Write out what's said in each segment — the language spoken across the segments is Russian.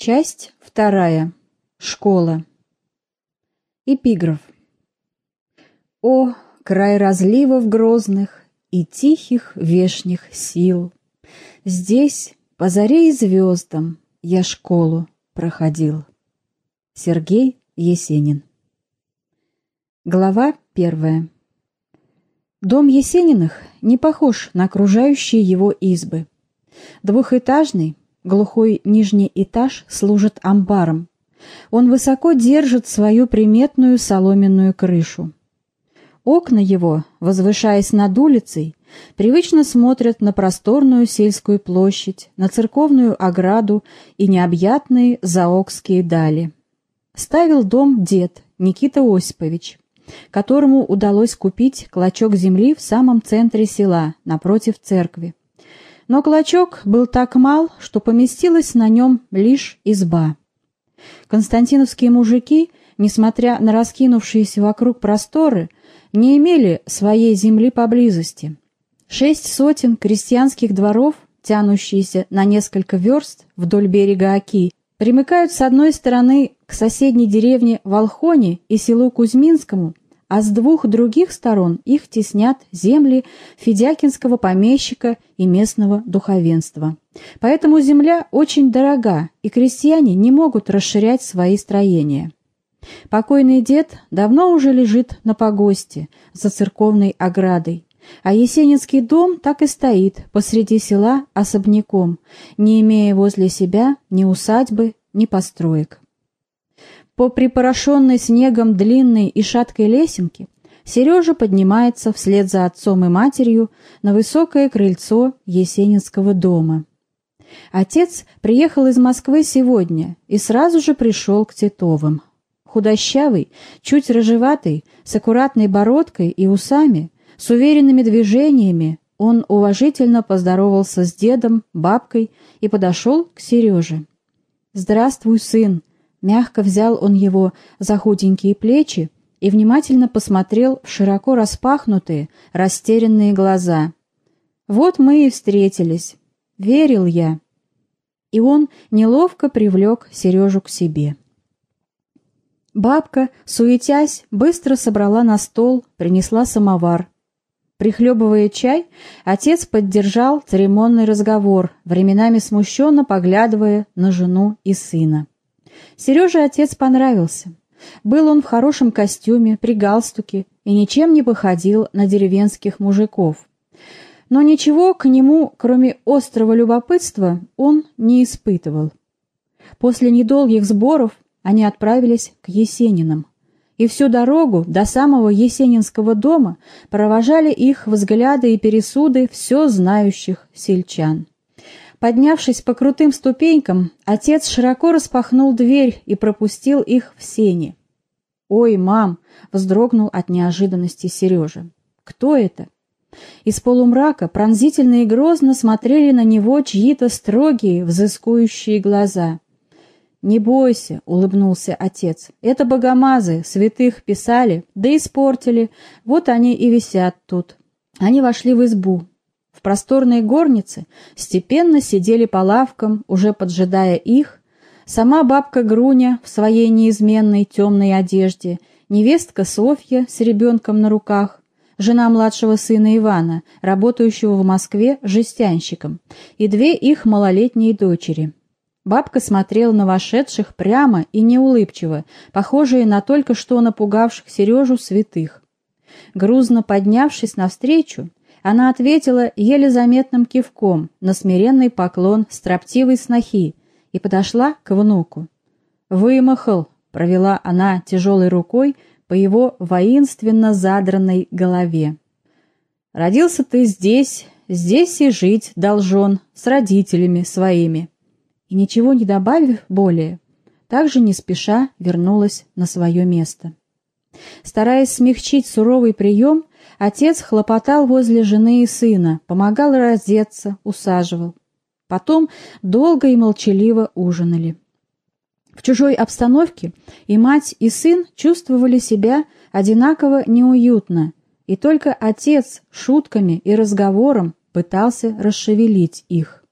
Часть вторая. Школа. Эпиграф. О, край разливов грозных и тихих вешних сил! Здесь, по заре и звездам, я школу проходил. Сергей Есенин. Глава первая. Дом Есениных не похож на окружающие его избы. Двухэтажный, Глухой нижний этаж служит амбаром. Он высоко держит свою приметную соломенную крышу. Окна его, возвышаясь над улицей, привычно смотрят на просторную сельскую площадь, на церковную ограду и необъятные заокские дали. Ставил дом дед Никита Осипович, которому удалось купить клочок земли в самом центре села, напротив церкви. Но клочок был так мал, что поместилась на нем лишь изба. Константиновские мужики, несмотря на раскинувшиеся вокруг просторы, не имели своей земли поблизости. Шесть сотен крестьянских дворов, тянущиеся на несколько верст вдоль берега Оки, примыкают с одной стороны к соседней деревне Волхоне и селу Кузьминскому, а с двух других сторон их теснят земли федякинского помещика и местного духовенства. Поэтому земля очень дорога, и крестьяне не могут расширять свои строения. Покойный дед давно уже лежит на погосте за церковной оградой, а Есенинский дом так и стоит посреди села особняком, не имея возле себя ни усадьбы, ни построек. По припорошенной снегом длинной и шаткой лесенке Сережа поднимается вслед за отцом и матерью на высокое крыльцо Есенинского дома. Отец приехал из Москвы сегодня и сразу же пришел к Титовым. Худощавый, чуть рыжеватый, с аккуратной бородкой и усами, с уверенными движениями, он уважительно поздоровался с дедом, бабкой и подошел к Сереже. «Здравствуй, сын!» Мягко взял он его за худенькие плечи и внимательно посмотрел в широко распахнутые, растерянные глаза. «Вот мы и встретились. Верил я». И он неловко привлек Сережу к себе. Бабка, суетясь, быстро собрала на стол, принесла самовар. Прихлебывая чай, отец поддержал церемонный разговор, временами смущенно поглядывая на жену и сына. Сереже отец понравился. Был он в хорошем костюме, при галстуке и ничем не походил на деревенских мужиков. Но ничего к нему, кроме острого любопытства, он не испытывал. После недолгих сборов они отправились к Есенинам. И всю дорогу до самого Есенинского дома провожали их взгляды и пересуды все знающих сельчан. Поднявшись по крутым ступенькам, отец широко распахнул дверь и пропустил их в сени. «Ой, мам!» — вздрогнул от неожиданности Сережа. «Кто это?» Из полумрака пронзительно и грозно смотрели на него чьи-то строгие, взыскующие глаза. «Не бойся», — улыбнулся отец, — «это богомазы, святых писали, да испортили, вот они и висят тут». Они вошли в избу. В просторной горнице степенно сидели по лавкам, уже поджидая их, сама бабка Груня в своей неизменной темной одежде, невестка Софья с ребенком на руках, жена младшего сына Ивана, работающего в Москве жестянщиком, и две их малолетние дочери. Бабка смотрела на вошедших прямо и неулыбчиво, похожие на только что напугавших Сережу святых. Грузно поднявшись навстречу, она ответила еле заметным кивком на смиренный поклон строптивой снохи и подошла к внуку. «Вымахал», — провела она тяжелой рукой по его воинственно задранной голове. «Родился ты здесь, здесь и жить должен, с родителями своими». И ничего не добавив более, также не спеша вернулась на свое место. Стараясь смягчить суровый прием, Отец хлопотал возле жены и сына, помогал раздеться, усаживал. Потом долго и молчаливо ужинали. В чужой обстановке и мать, и сын чувствовали себя одинаково неуютно, и только отец шутками и разговором пытался расшевелить их.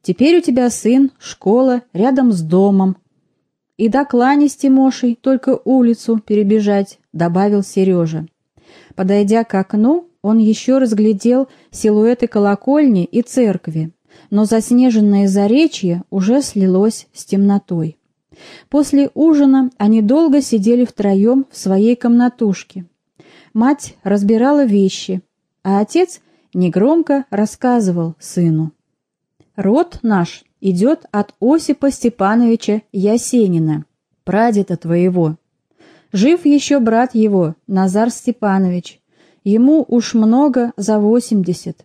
Теперь у тебя сын, школа, рядом с домом. И до клани с Тимошей только улицу перебежать, добавил Сережа. Подойдя к окну, он еще разглядел силуэты колокольни и церкви, но заснеженное заречье уже слилось с темнотой. После ужина они долго сидели втроем в своей комнатушке. Мать разбирала вещи, а отец негромко рассказывал сыну. «Род наш идет от Осипа Степановича Ясенина, прадеда твоего. Жив еще брат его, Назар Степанович. Ему уж много за восемьдесят.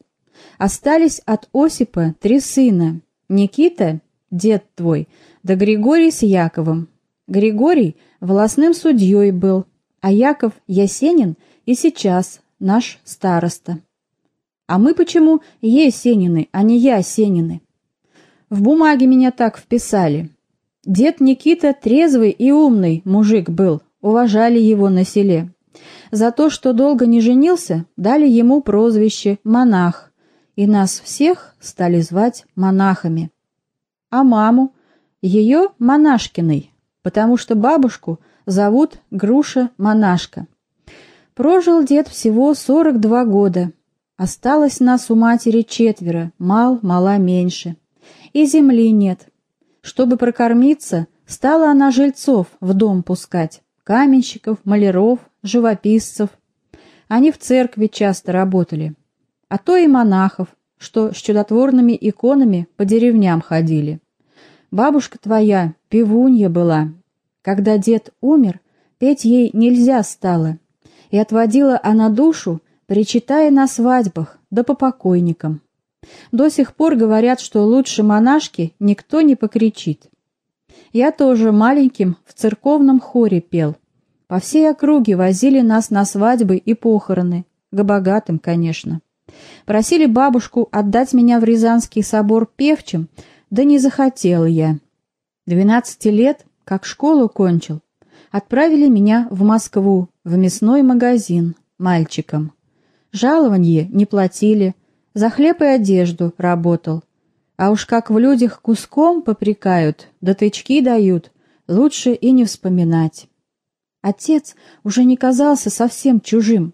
Остались от Осипа три сына. Никита, дед твой, да Григорий с Яковом. Григорий волосным судьей был, а Яков Ясенин и сейчас наш староста. А мы почему Есенины, а не Ясенины? В бумаге меня так вписали. Дед Никита трезвый и умный мужик был, уважали его на селе. За то, что долго не женился, дали ему прозвище «монах», и нас всех стали звать монахами. А маму? Ее монашкиной, потому что бабушку зовут Груша-монашка. Прожил дед всего 42 года. Осталось нас у матери четверо, мал, мала меньше. И земли нет. Чтобы прокормиться, стала она жильцов в дом пускать. Каменщиков, маляров, живописцев. Они в церкви часто работали. А то и монахов, что с чудотворными иконами по деревням ходили. Бабушка твоя певунья была. Когда дед умер, петь ей нельзя стало, и отводила она душу, причитая на свадьбах, да по покойникам. До сих пор говорят, что лучше монашки никто не покричит. Я тоже маленьким в церковном хоре пел. По всей округе возили нас на свадьбы и похороны, к богатым, конечно. Просили бабушку отдать меня в Рязанский собор певчим, да не захотела я. Двенадцати лет, как школу кончил, отправили меня в Москву, в мясной магазин, мальчиком. Жалованье не платили, за хлеб и одежду работал. А уж как в людях куском попрекают, да тычки дают, лучше и не вспоминать. Отец уже не казался совсем чужим,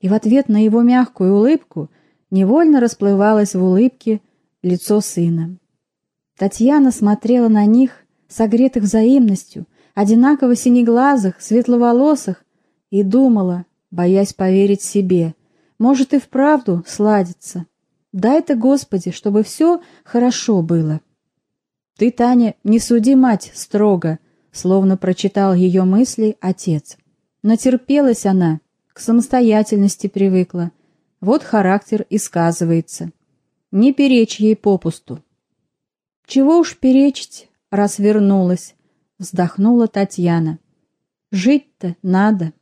и в ответ на его мягкую улыбку невольно расплывалось в улыбке лицо сына. Татьяна смотрела на них, согретых взаимностью, одинаково синеглазых, светловолосых, и думала, боясь поверить себе, может и вправду сладится. Дай-то, Господи, чтобы все хорошо было. Ты, Таня, не суди мать строго, словно прочитал ее мысли отец. Натерпелась она, к самостоятельности привыкла. Вот характер и сказывается. Не перечь ей попусту. Чего уж перечить, раз вернулась, вздохнула Татьяна. Жить-то надо.